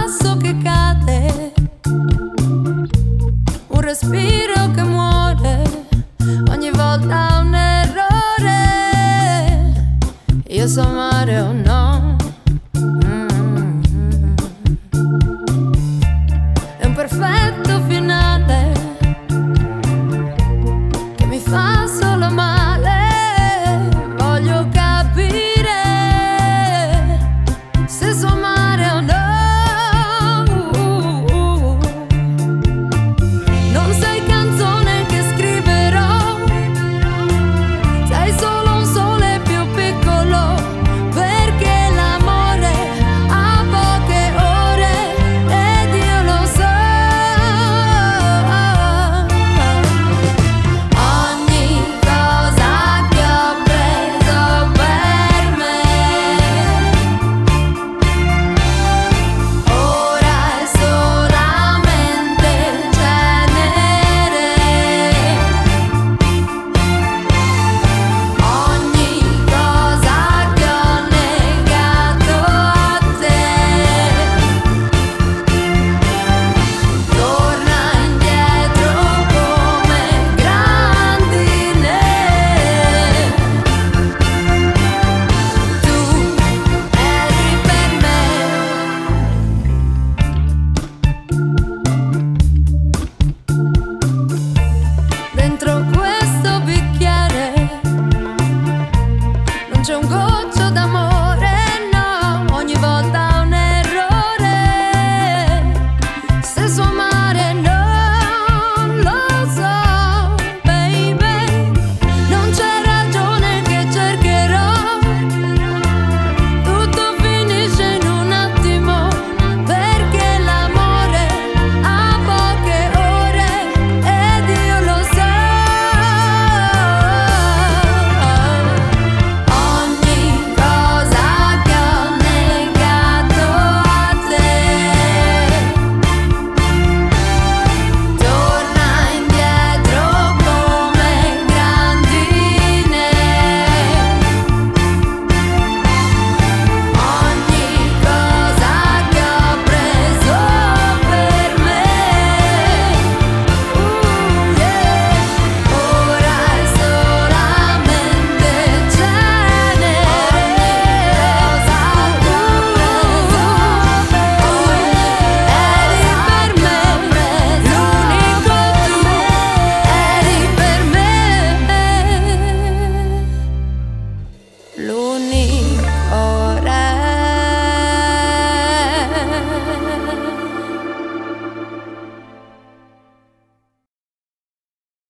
passo che cade, un respiro che muore, ogni volta un errore. Io so amare o no.